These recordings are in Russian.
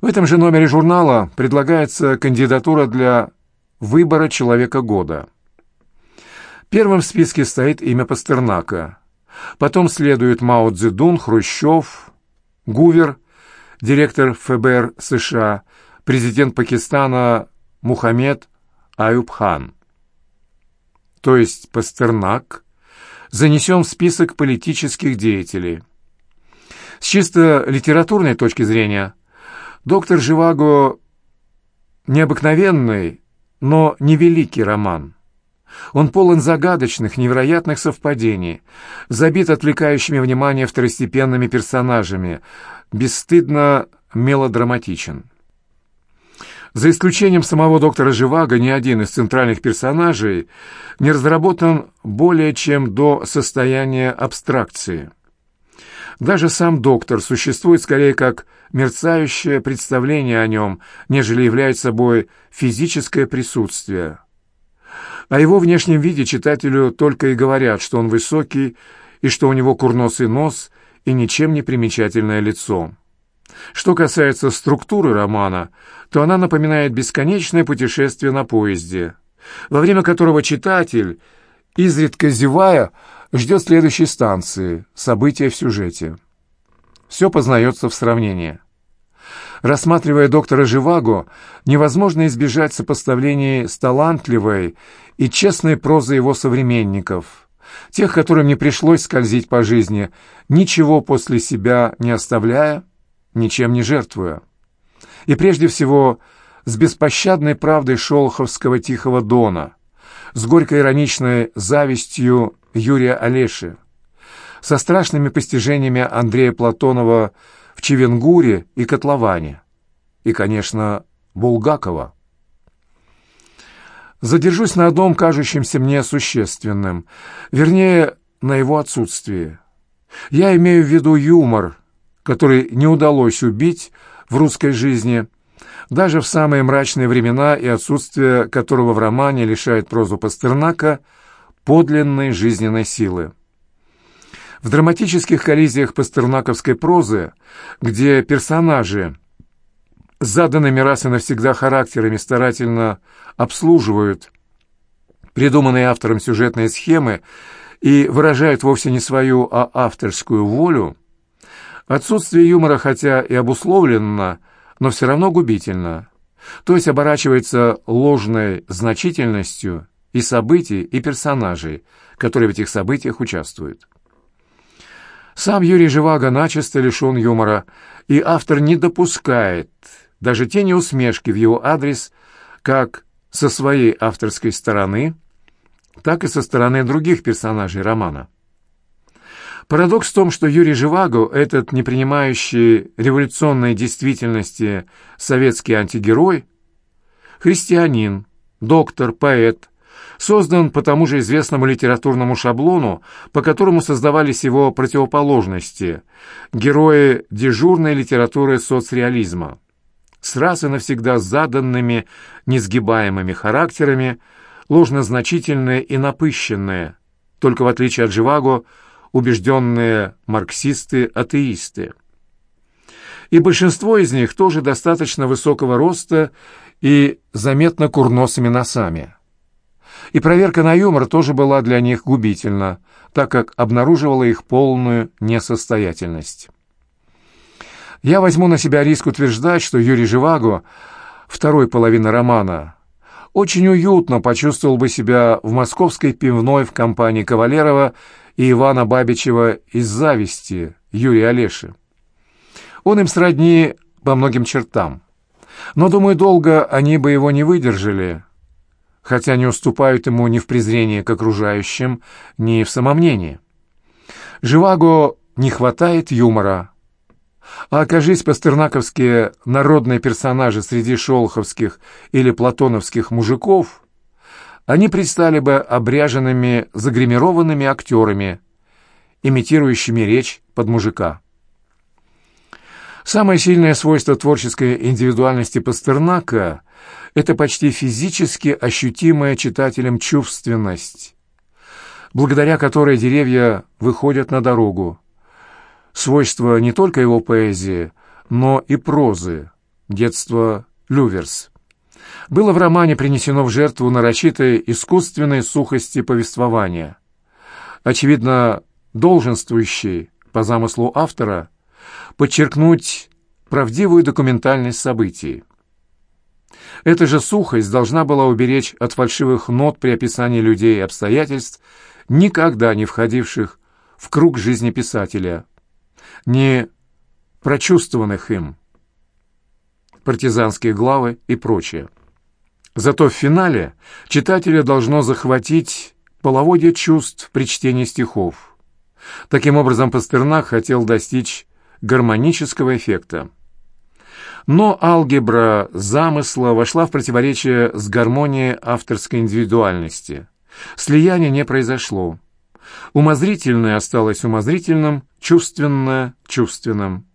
В этом же номере журнала предлагается кандидатура для выбора человека года. Первым в списке стоит имя Пастернака. Потом следуют Мао Цзэдун, Хрущев, Гувер, директор ФБР США, президент Пакистана Мухаммед Аюбхан. То есть Пастернак занесен в список политических деятелей. С чисто литературной точки зрения, доктор Живаго необыкновенный, но невеликий роман. Он полон загадочных, невероятных совпадений, забит отвлекающими внимание второстепенными персонажами, бесстыдно мелодраматичен. За исключением самого доктора Живаго, ни один из центральных персонажей не разработан более чем до состояния абстракции. Даже сам доктор существует скорее как мерцающее представление о нем, нежели является собой физическое присутствие. О его внешнем виде читателю только и говорят, что он высокий, и что у него курносый нос и ничем не примечательное лицо. Что касается структуры романа, то она напоминает бесконечное путешествие на поезде, во время которого читатель, изредка зевая, ждет следующей станции, события в сюжете. Все познается в сравнении. Рассматривая доктора Живаго, невозможно избежать сопоставлений с талантливой и честной прозой его современников, тех, которым не пришлось скользить по жизни, ничего после себя не оставляя, ничем не жертвуя. И прежде всего с беспощадной правдой шолоховского «Тихого дона», с горько-ироничной завистью Юрия Олеши, со страшными постижениями Андрея Платонова в Чевенгуре и Котловане, и, конечно, Булгакова. Задержусь на одном кажущемся мне существенным, вернее, на его отсутствии. Я имею в виду юмор, который не удалось убить в русской жизни, даже в самые мрачные времена и отсутствие которого в романе лишает прозу Пастернака подлинной жизненной силы. В драматических коллизиях пастернаковской прозы, где персонажи заданными раз и навсегда характерами старательно обслуживают придуманные автором сюжетные схемы и выражают вовсе не свою, а авторскую волю, отсутствие юмора хотя и обусловлено, но все равно губительно, то есть оборачивается ложной значительностью и событий, и персонажей, которые в этих событиях участвуют. Сам Юрий Живаго начисто лишен юмора, и автор не допускает даже тени усмешки в его адрес как со своей авторской стороны, так и со стороны других персонажей романа. Парадокс в том, что Юрий Живаго, этот не принимающий революционной действительности советский антигерой, христианин, доктор, поэт, создан по тому же известному литературному шаблону, по которому создавались его противоположности, герои дежурной литературы соцреализма, с раз и навсегда заданными несгибаемыми характерами, ложнозначительные и напыщенные, только в отличие от Живаго, убежденные марксисты-атеисты. И большинство из них тоже достаточно высокого роста и заметно курносыми носами. И проверка на юмор тоже была для них губительна, так как обнаруживала их полную несостоятельность. Я возьму на себя риск утверждать, что Юрий Живаго, второй половины романа, очень уютно почувствовал бы себя в московской пивной в компании Кавалерова и Ивана Бабичева из «Зависти» Юрия Олеши. Он им сродни по многим чертам. Но, думаю, долго они бы его не выдержали, хотя не уступают ему ни в презрении к окружающим, ни в самомнении. Живаго не хватает юмора. А окажись пастернаковские народные персонажи среди шолоховских или платоновских мужиков, они предстали бы обряженными, загримированными актерами, имитирующими речь под мужика. Самое сильное свойство творческой индивидуальности Пастернака – это почти физически ощутимая читателем чувственность, благодаря которой деревья выходят на дорогу. Свойство не только его поэзии, но и прозы, детство Люверс, было в романе принесено в жертву нарочитой искусственной сухости повествования, очевидно, долженствующей, по замыслу автора, подчеркнуть правдивую документальность событий. Эта же сухость должна была уберечь от фальшивых нот при описании людей и обстоятельств, никогда не входивших в круг жизни писателя, не прочувствованных им, партизанские главы и прочее. Зато в финале читателя должно захватить половодье чувств при чтении стихов. Таким образом, Пастернак хотел достичь гармонического эффекта. Но алгебра замысла вошла в противоречие с гармонией авторской индивидуальности. Слияние не произошло. Умозрительное осталось умозрительным, чувственное — чувственным.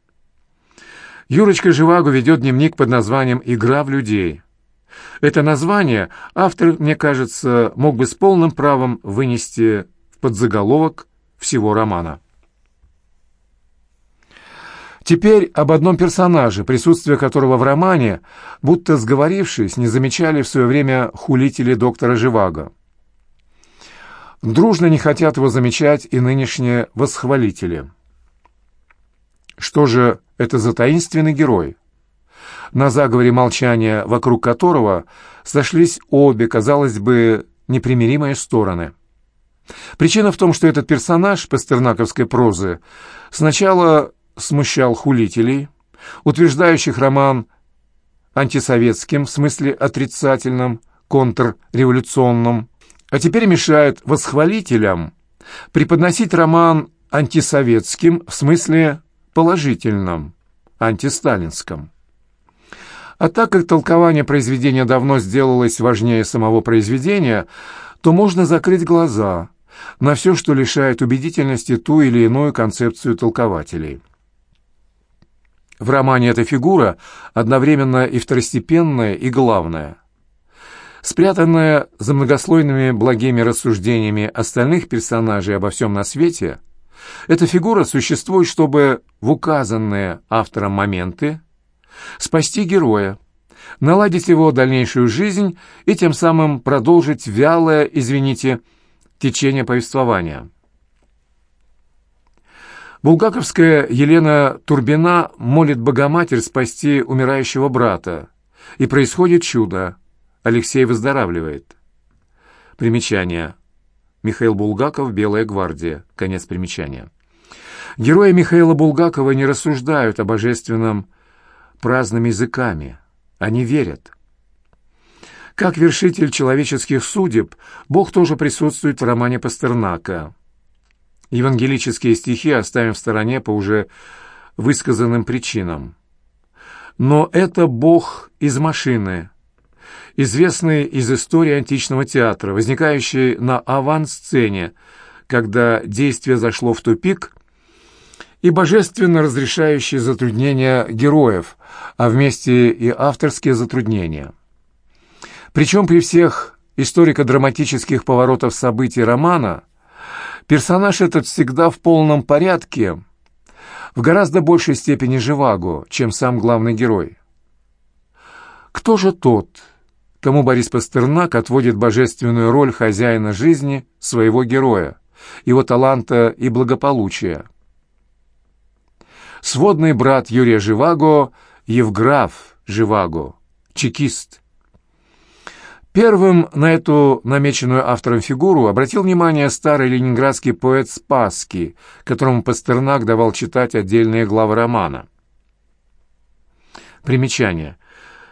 Юрочка Живаго ведет дневник под названием «Игра в людей». Это название автор, мне кажется, мог бы с полным правом вынести в подзаголовок всего романа. Теперь об одном персонаже, присутствие которого в романе, будто сговорившись, не замечали в свое время хулители доктора Живаго. Дружно не хотят его замечать и нынешние восхвалители. Что же это за таинственный герой? На заговоре молчания, вокруг которого сошлись обе, казалось бы, непримиримые стороны. Причина в том, что этот персонаж пастернаковской прозы сначала смущал хулителей, утверждающих роман антисоветским, в смысле отрицательном, контрреволюционном, а теперь мешает восхвалителям преподносить роман антисоветским, в смысле положительном, антисталинском. А так как толкование произведения давно сделалось важнее самого произведения, то можно закрыть глаза на все, что лишает убедительности ту или иную концепцию толкователей. В романе эта фигура одновременно и второстепенная, и главная. Спрятанная за многослойными благими рассуждениями остальных персонажей обо всем на свете, эта фигура существует, чтобы в указанные автором моменты спасти героя, наладить его дальнейшую жизнь и тем самым продолжить вялое, извините, течение повествования. Булгаковская Елена Турбина молит Богоматерь спасти умирающего брата, и происходит чудо. Алексей выздоравливает. Примечание. Михаил Булгаков, «Белая гвардия». Конец примечания. Герои Михаила Булгакова не рассуждают о божественном праздными языками. Они верят. Как вершитель человеческих судеб, Бог тоже присутствует в романе Пастернака. Евангелические стихи оставим в стороне по уже высказанным причинам. Но это Бог из машины, известный из истории античного театра, возникающий на авансцене, когда действие зашло в тупик, и божественно разрешающий затруднения героев, а вместе и авторские затруднения. Причем при всех историко-драматических поворотах событий романа персонаж этот всегда в полном порядке, в гораздо большей степени живаго, чем сам главный герой. Кто же тот, кому Борис Пастернак отводит божественную роль хозяина жизни своего героя, его таланта и благополучия? Сводный брат Юрия Живаго – Евграф Живаго, чекист. Первым на эту намеченную автором фигуру обратил внимание старый ленинградский поэт Спасский, которому Пастернак давал читать отдельные главы романа. Примечание.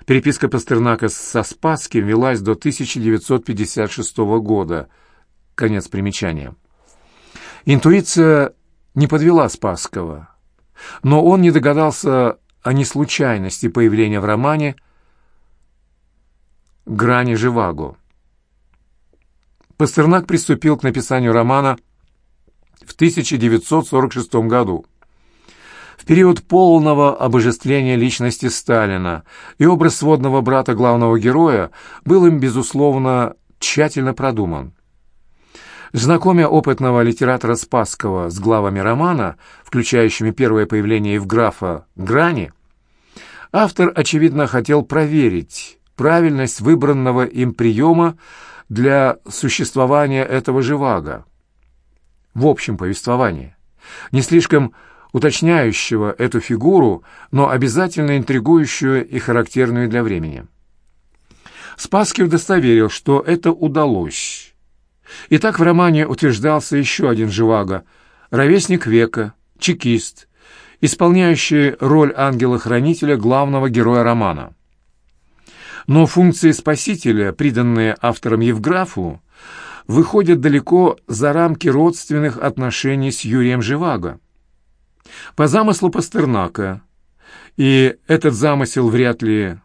Переписка Пастернака со Спасским велась до 1956 года. Конец примечания. Интуиция не подвела Спасского, но он не догадался о неслучайности появления в романе «Грани Живаго». Пастернак приступил к написанию романа в 1946 году в период полного обожествления личности Сталина, и образ сводного брата главного героя был им, безусловно, тщательно продуман. Знакомя опытного литератора Спасского с главами романа, включающими первое появление Евграфа «Грани», Автор, очевидно, хотел проверить правильность выбранного им приема для существования этого живаго в общем повествовании, не слишком уточняющего эту фигуру, но обязательно интригующую и характерную для времени. Спасский удостоверил, что это удалось. И так в романе утверждался еще один живаго, ровесник века, чекист, исполняющий роль ангела-хранителя главного героя романа. Но функции спасителя, приданные автором Евграфу, выходят далеко за рамки родственных отношений с Юрием Живаго. По замыслу Пастернака, и этот замысел вряд ли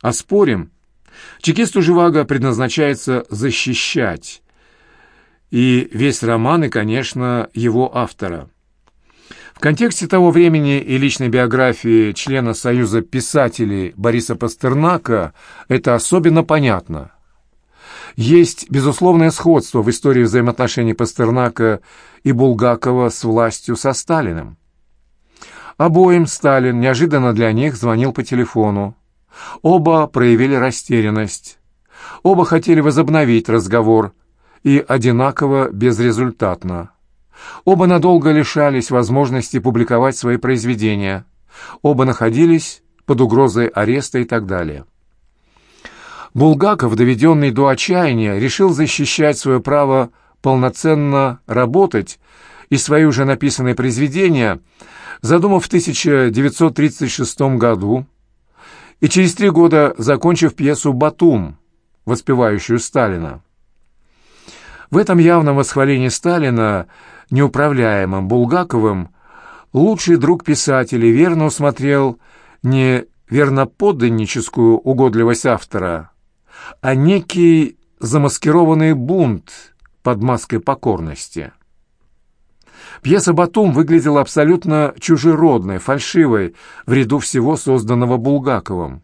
оспорим, чекисту Живаго предназначается защищать, и весь роман, и, конечно, его автора. Контексте того времени и личной биографии члена Союза писателей Бориса Пастернака это особенно понятно. Есть безусловное сходство в истории взаимоотношений Пастернака и Булгакова с властью со Сталиным. Обоим Сталин неожиданно для них звонил по телефону. Оба проявили растерянность. Оба хотели возобновить разговор, и одинаково безрезультатно. Оба надолго лишались возможности публиковать свои произведения. Оба находились под угрозой ареста и так далее. Булгаков, доведенный до отчаяния, решил защищать свое право полноценно работать и свои уже написанные произведения, задумав в 1936 году и через три года закончив пьесу «Батум», воспевающую Сталина. В этом явном восхвалении Сталина неуправляемым Булгаковым лучший друг писателя верно усмотрел не верноподданническую угодливость автора, а некий замаскированный бунт под маской покорности. Пьеса «Батум» выглядела абсолютно чужеродной, фальшивой в ряду всего созданного Булгаковым.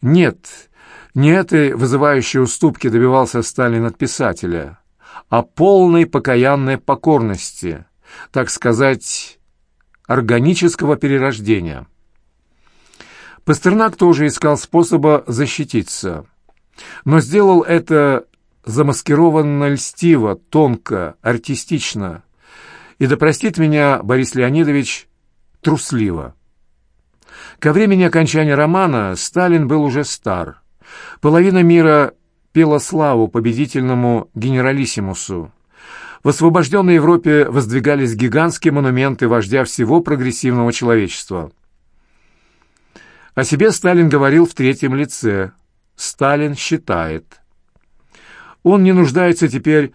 Нет, не этой вызывающей уступки добивался Сталин от писателя, а полной покаянной покорности, так сказать, органического перерождения. Пастернак тоже искал способа защититься но сделал это замаскированно льстиво, тонко, артистично. И да простит меня Борис Леонидович трусливо. Ко времени окончания романа Сталин был уже стар. Половина мира пела славу победительному генералиссимусу. В освобожденной Европе воздвигались гигантские монументы вождя всего прогрессивного человечества. О себе Сталин говорил в третьем лице – Сталин считает. Он не нуждается теперь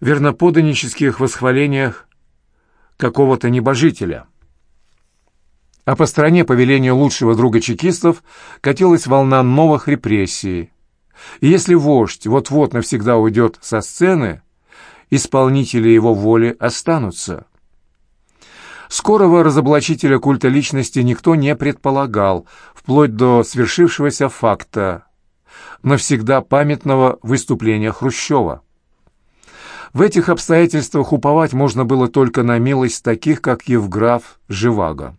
в верноподанических восхвалениях какого-то небожителя. А по стране по велению лучшего друга чекистов катилась волна новых репрессий. И если вождь вот-вот навсегда уйдет со сцены, исполнители его воли останутся. Скорого разоблачителя культа личности никто не предполагал, вплоть до свершившегося факта навсегда памятного выступления Хрущева. В этих обстоятельствах уповать можно было только на милость таких, как Евграф Живаго.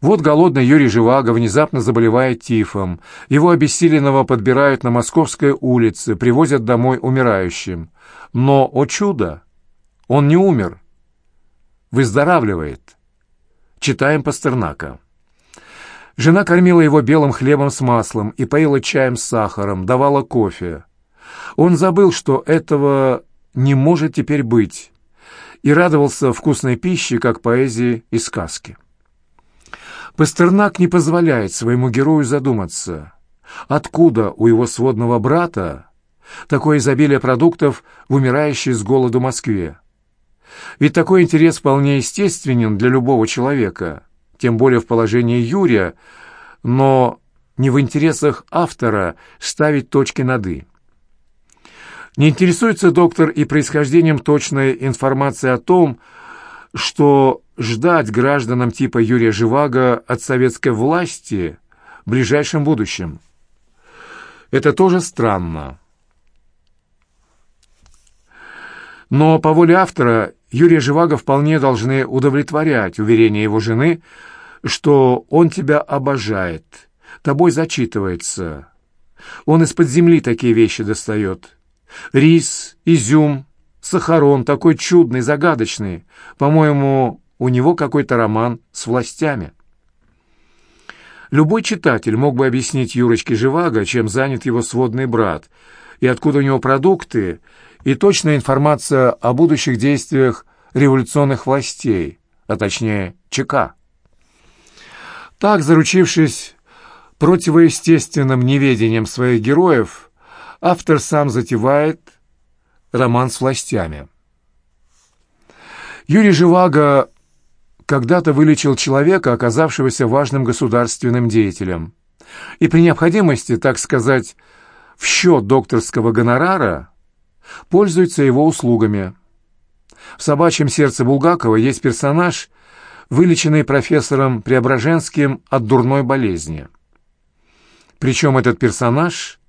Вот голодный Юрий Живаго внезапно заболевает тифом. Его обессиленного подбирают на Московской улице, привозят домой умирающим. Но, о чудо, он не умер. Выздоравливает. Читаем Пастернака. Жена кормила его белым хлебом с маслом и поила чаем с сахаром, давала кофе. Он забыл, что этого не может теперь быть, и радовался вкусной пище, как поэзии и сказки. Пастернак не позволяет своему герою задуматься, откуда у его сводного брата такое изобилие продуктов в умирающей с голоду Москве. Ведь такой интерес вполне естественен для любого человека – тем более в положении Юрия, но не в интересах автора ставить точки над «и». Не интересуется доктор и происхождением точной информации о том, что ждать гражданам типа Юрия Живаго от советской власти в ближайшем будущем. Это тоже странно. Но по воле автора Юрия Живаго вполне должны удовлетворять уверения его жены, что он тебя обожает, тобой зачитывается. Он из-под земли такие вещи достает. Рис, изюм, сахарон, такой чудный, загадочный. По-моему, у него какой-то роман с властями. Любой читатель мог бы объяснить Юрочке Живаго, чем занят его сводный брат, и откуда у него продукты, и точная информация о будущих действиях революционных властей, а точнее ЧК. Так, заручившись противоестественным неведением своих героев, автор сам затевает роман с властями. Юрий Живаго когда-то вылечил человека, оказавшегося важным государственным деятелем. И при необходимости, так сказать, в счет докторского гонорара пользуется его услугами. В «Собачьем сердце Булгакова» есть персонаж, вылеченный профессором Преображенским от дурной болезни. Причем этот персонаж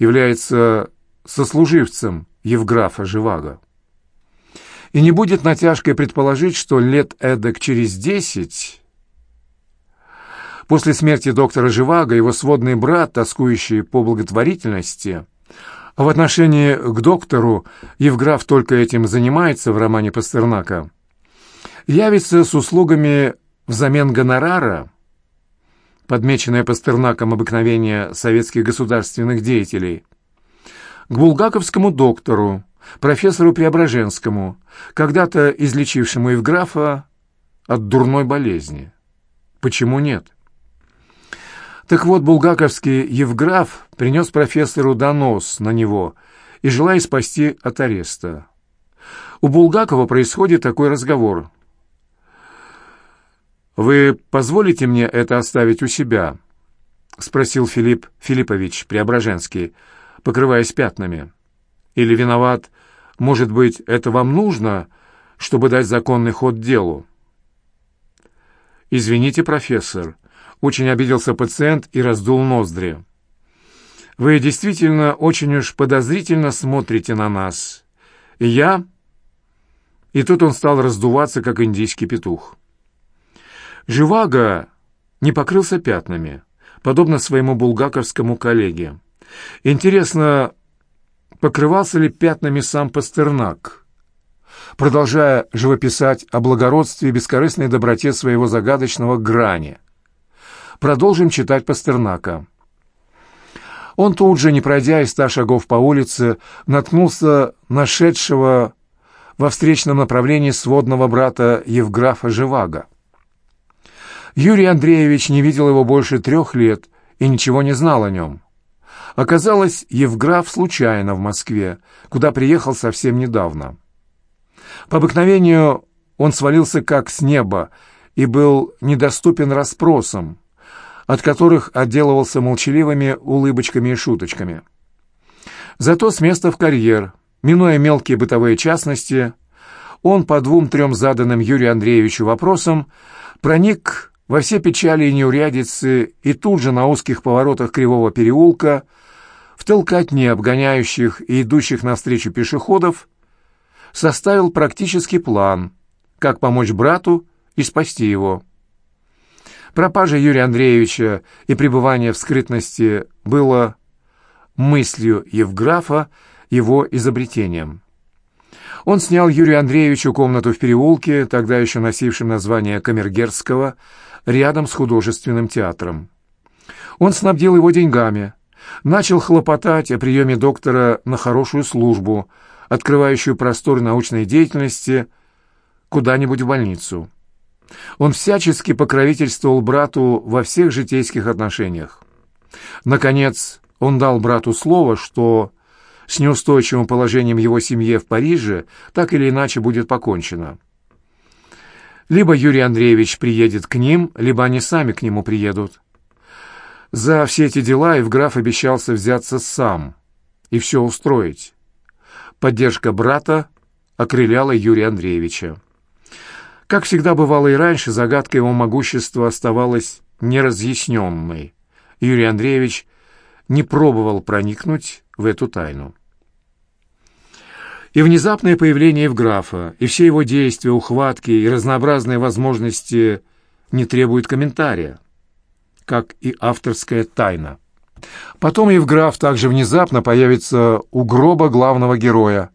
является сослуживцем Евграфа Живаго. И не будет натяжкой предположить, что лет эдак через десять... После смерти доктора Живаго его сводный брат, тоскующий по благотворительности, а в отношении к доктору Евграф только этим занимается в романе Пастернака, явится с услугами взамен гонорара, подмеченное Пастернаком обыкновение советских государственных деятелей, к булгаковскому доктору, профессору Преображенскому, когда-то излечившему Евграфа от дурной болезни. Почему нет? Так вот, булгаковский Евграф принес профессору донос на него и желая спасти от ареста. У Булгакова происходит такой разговор. «Вы позволите мне это оставить у себя?» — спросил Филипп Филиппович Преображенский, покрываясь пятнами. Или виноват, может быть, это вам нужно, чтобы дать законный ход делу? Извините, профессор, очень обиделся пациент и раздул ноздри. Вы действительно очень уж подозрительно смотрите на нас. И я... И тут он стал раздуваться, как индийский петух. Живаго не покрылся пятнами, подобно своему булгаковскому коллеге. Интересно, покрывался ли пятнами сам Пастернак, продолжая живописать о благородстве и бескорыстной доброте своего загадочного грани. Продолжим читать Пастернака. Он тут же, не пройдя и ста шагов по улице, наткнулся на шедшего во встречном направлении сводного брата Евграфа Живаго. Юрий Андреевич не видел его больше трех лет и ничего не знал о нем. Оказалось, Евграф случайно в Москве, куда приехал совсем недавно. По обыкновению он свалился как с неба и был недоступен расспросам, от которых отделывался молчаливыми улыбочками и шуточками. Зато с места в карьер, минуя мелкие бытовые частности, он по двум-трем заданным Юрию Андреевичу вопросам проник во все печали и неурядицы и тут же на узких поворотах кривого переулка – в толкотне обгоняющих и идущих навстречу пешеходов, составил практический план, как помочь брату и спасти его. Пропажа Юрия Андреевича и пребывание в скрытности было мыслью Евграфа, его изобретением. Он снял Юрию Андреевичу комнату в переулке, тогда еще носившем название Камергерского, рядом с художественным театром. Он снабдил его деньгами – начал хлопотать о приеме доктора на хорошую службу, открывающую простор научной деятельности куда-нибудь в больницу. Он всячески покровительствовал брату во всех житейских отношениях. Наконец, он дал брату слово, что с неустойчивым положением его семьи в Париже так или иначе будет покончено. Либо Юрий Андреевич приедет к ним, либо они сами к нему приедут. За все эти дела Евграф обещался взяться сам и все устроить. Поддержка брата окрыляла Юрия Андреевича. Как всегда бывало и раньше, загадка его могущества оставалась неразъясненной. Юрий Андреевич не пробовал проникнуть в эту тайну. И внезапное появление Евграфа, и все его действия, ухватки и разнообразные возможности не требует комментария, как и авторская тайна. Потом Евграф также внезапно появится у гроба главного героя,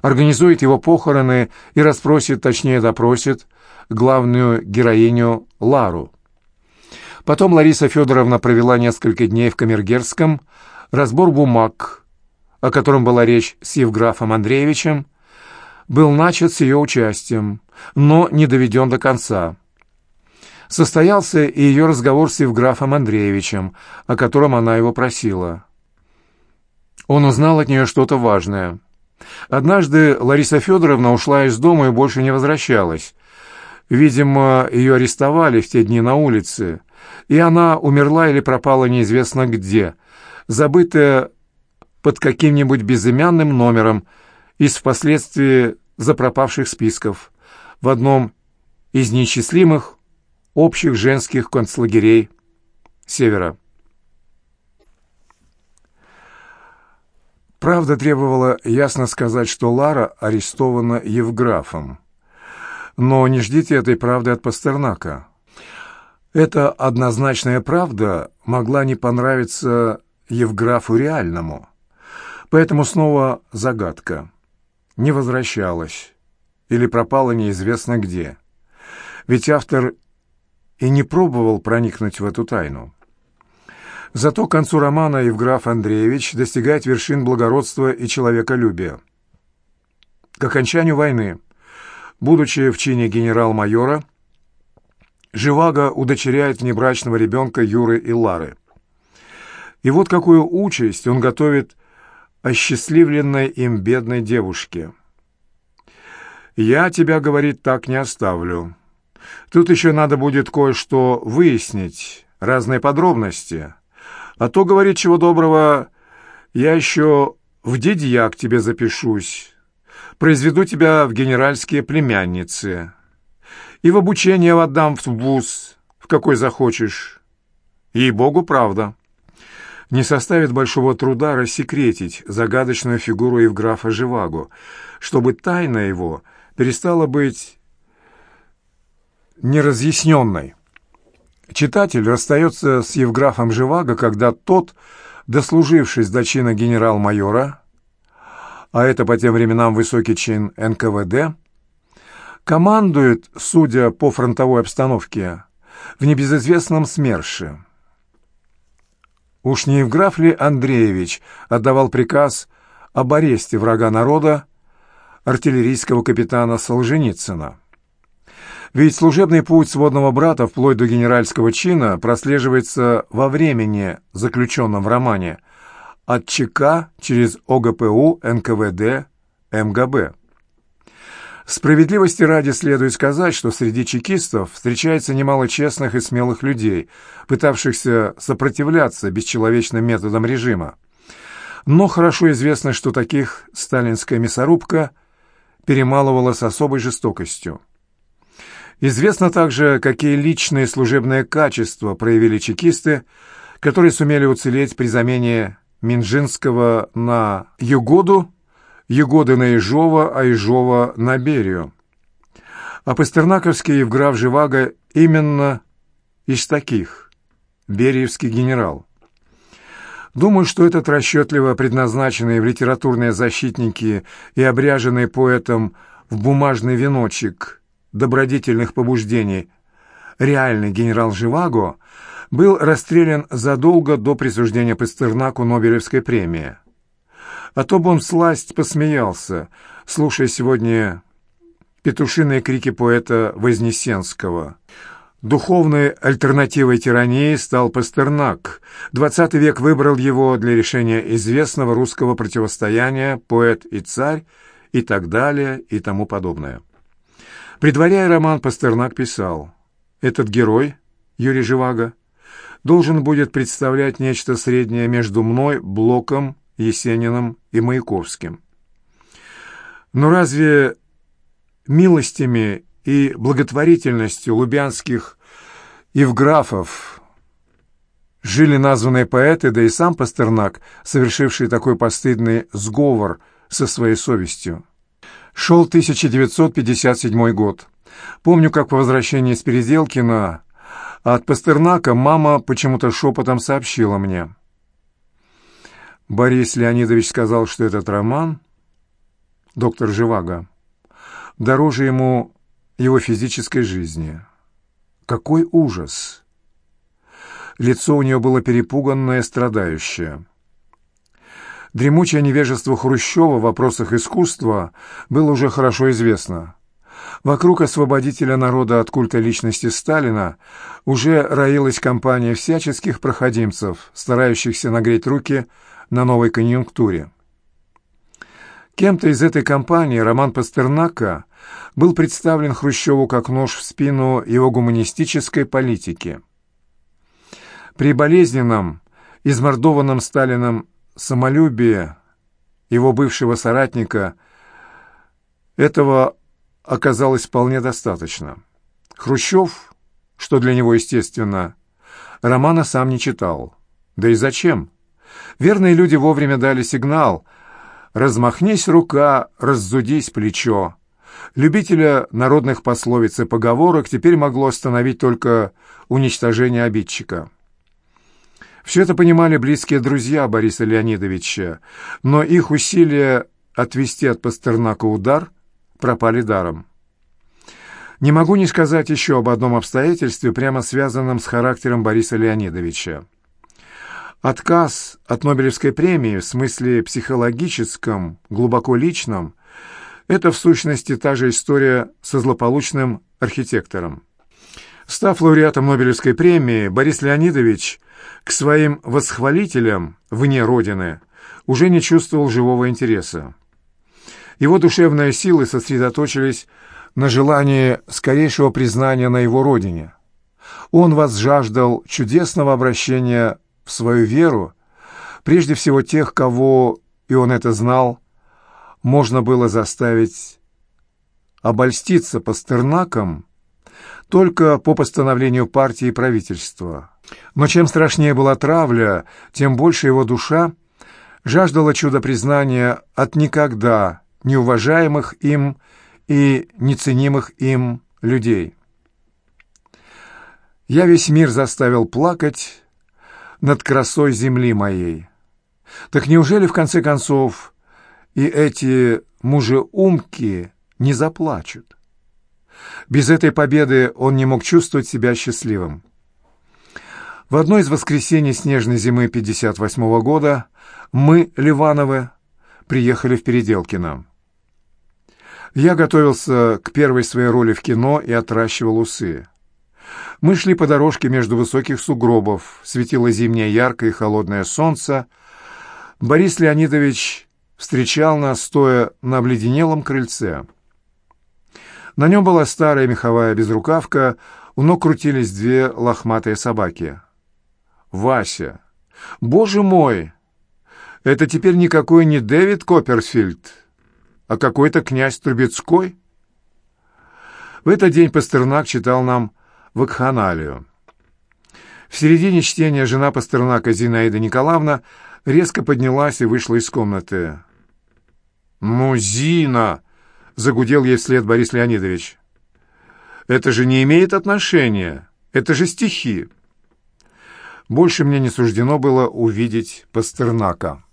организует его похороны и расспросит, точнее допросит, главную героиню Лару. Потом Лариса Федоровна провела несколько дней в Камергерском, разбор бумаг, о котором была речь с Евграфом Андреевичем, был начат с ее участием, но не доведен до конца. Состоялся и ее разговор с Евграфом Андреевичем, о котором она его просила. Он узнал от нее что-то важное. Однажды Лариса Федоровна ушла из дома и больше не возвращалась. Видимо, ее арестовали в те дни на улице, и она умерла или пропала неизвестно где, забытая под каким-нибудь безымянным номером из впоследствии запропавших списков в одном из неисчислимых общих женских концлагерей Севера. Правда требовала ясно сказать, что Лара арестована Евграфом. Но не ждите этой правды от Пастернака. Эта однозначная правда могла не понравиться Евграфу реальному. Поэтому снова загадка. Не возвращалась. Или пропала неизвестно где. Ведь автор и не пробовал проникнуть в эту тайну. Зато к концу романа Евграф Андреевич достигает вершин благородства и человеколюбия. К окончанию войны, будучи в чине генерал-майора, Живаго удочеряет внебрачного ребенка Юры и Лары. И вот какую участь он готовит осчастливленной им бедной девушке. «Я тебя, — говорит, — так не оставлю. Тут еще надо будет кое-что выяснить, разные подробности. А то, — говорит, — чего доброго, я еще в дедья к тебе запишусь, произведу тебя в генеральские племянницы» и в обучение отдам в вуз, в какой захочешь. Ей-богу, правда. Не составит большого труда рассекретить загадочную фигуру Евграфа Живаго, чтобы тайна его перестала быть неразъясненной. Читатель расстается с Евграфом Живаго, когда тот, дослужившись до чина генерал-майора, а это по тем временам высокий чин НКВД, командует, судя по фронтовой обстановке, в небезызвестном СМЕРШе. Уж не Евграф ли Андреевич отдавал приказ об аресте врага народа, артиллерийского капитана Солженицына? Ведь служебный путь сводного брата вплоть до генеральского чина прослеживается во времени, заключенном в романе, от ЧК через ОГПУ, НКВД, МГБ. Справедливости ради следует сказать, что среди чекистов встречается немало честных и смелых людей, пытавшихся сопротивляться бесчеловечным методам режима. Но хорошо известно, что таких сталинская мясорубка перемалывала с особой жестокостью. Известно также, какие личные служебные качества проявили чекисты, которые сумели уцелеть при замене Минжинского на Югоду Егоды на Ежова, а Ежова на Берию. А Пастернаковский Евграф Живаго именно из таких, Бериевский генерал. Думаю, что этот расчетливо предназначенный в литературные защитники и обряженный поэтом в бумажный веночек добродетельных побуждений реальный генерал Живаго был расстрелян задолго до присуждения Пастернаку Нобелевской премии. А то бы он сласть посмеялся, слушая сегодня петушиные крики поэта Вознесенского. Духовной альтернативой тирании стал Пастернак. Двадцатый век выбрал его для решения известного русского противостояния «Поэт и царь» и так далее и тому подобное. Предваряя роман, Пастернак писал «Этот герой, Юрий Живаго, должен будет представлять нечто среднее между мной, Блоком Есениным и Маяковским. Но разве милостями и благотворительностью лубянских евграфов жили названные поэты, да и сам Пастернак, совершивший такой постыдный сговор со своей совестью? Шел 1957 год. Помню, как по возвращении с Переделкина от Пастернака мама почему-то шепотом сообщила мне. Борис Леонидович сказал, что этот роман, доктор Живаго, дороже ему его физической жизни. Какой ужас! Лицо у нее было перепуганное, страдающее. Дремучее невежество Хрущева в вопросах искусства было уже хорошо известно. Вокруг освободителя народа от культа личности Сталина уже роилась компания всяческих проходимцев, старающихся нагреть руки на новой конъюнктуре. Кем-то из этой компании роман Пастернака был представлен Хрущеву как нож в спину его гуманистической политики. При болезненном, измордованном Сталином самолюбие его бывшего соратника этого оказалось вполне достаточно. Хрущев, что для него естественно, романа сам не читал. Да и зачем? Верные люди вовремя дали сигнал «размахнись рука, раззудись плечо». Любителя народных пословиц и поговорок теперь могло остановить только уничтожение обидчика. Все это понимали близкие друзья Бориса Леонидовича, но их усилия отвести от Пастернака удар пропали даром. Не могу не сказать еще об одном обстоятельстве, прямо связанном с характером Бориса Леонидовича. Отказ от Нобелевской премии в смысле психологическом, глубоко личном, это в сущности та же история со злополучным архитектором. Став лауреатом Нобелевской премии, Борис Леонидович – к своим восхвалителям вне Родины уже не чувствовал живого интереса. Его душевные силы сосредоточились на желании скорейшего признания на его родине. Он возжаждал чудесного обращения в свою веру, прежде всего тех, кого, и он это знал, можно было заставить обольститься Пастернаком только по постановлению партии и правительства. Но чем страшнее была травля, тем больше его душа жаждала чуда признания от никогда неуважаемых им и неценимых им людей. Я весь мир заставил плакать над красой земли моей. Так неужели, в конце концов, и эти мужеумки не заплачут? Без этой победы он не мог чувствовать себя счастливым. В одно из воскресений снежной зимы 58 -го года мы, Ливановы, приехали в Переделкино. Я готовился к первой своей роли в кино и отращивал усы. Мы шли по дорожке между высоких сугробов, светило зимнее яркое и холодное солнце. Борис Леонидович встречал нас, стоя на обледенелом крыльце. На нем была старая меховая безрукавка, у ног крутились две лохматые собаки — Вася. Боже мой! Это теперь никакой не Дэвид Копперфильд, а какой-то князь Трубецкой? В этот день Пастернак читал нам вакханалию. В середине чтения жена Пастернака Зинаида Николаевна резко поднялась и вышла из комнаты. «Ну, Зина!» — загудел ей вслед Борис Леонидович. «Это же не имеет отношения. Это же стихи». Больше мне не суждено было увидеть Пастернака.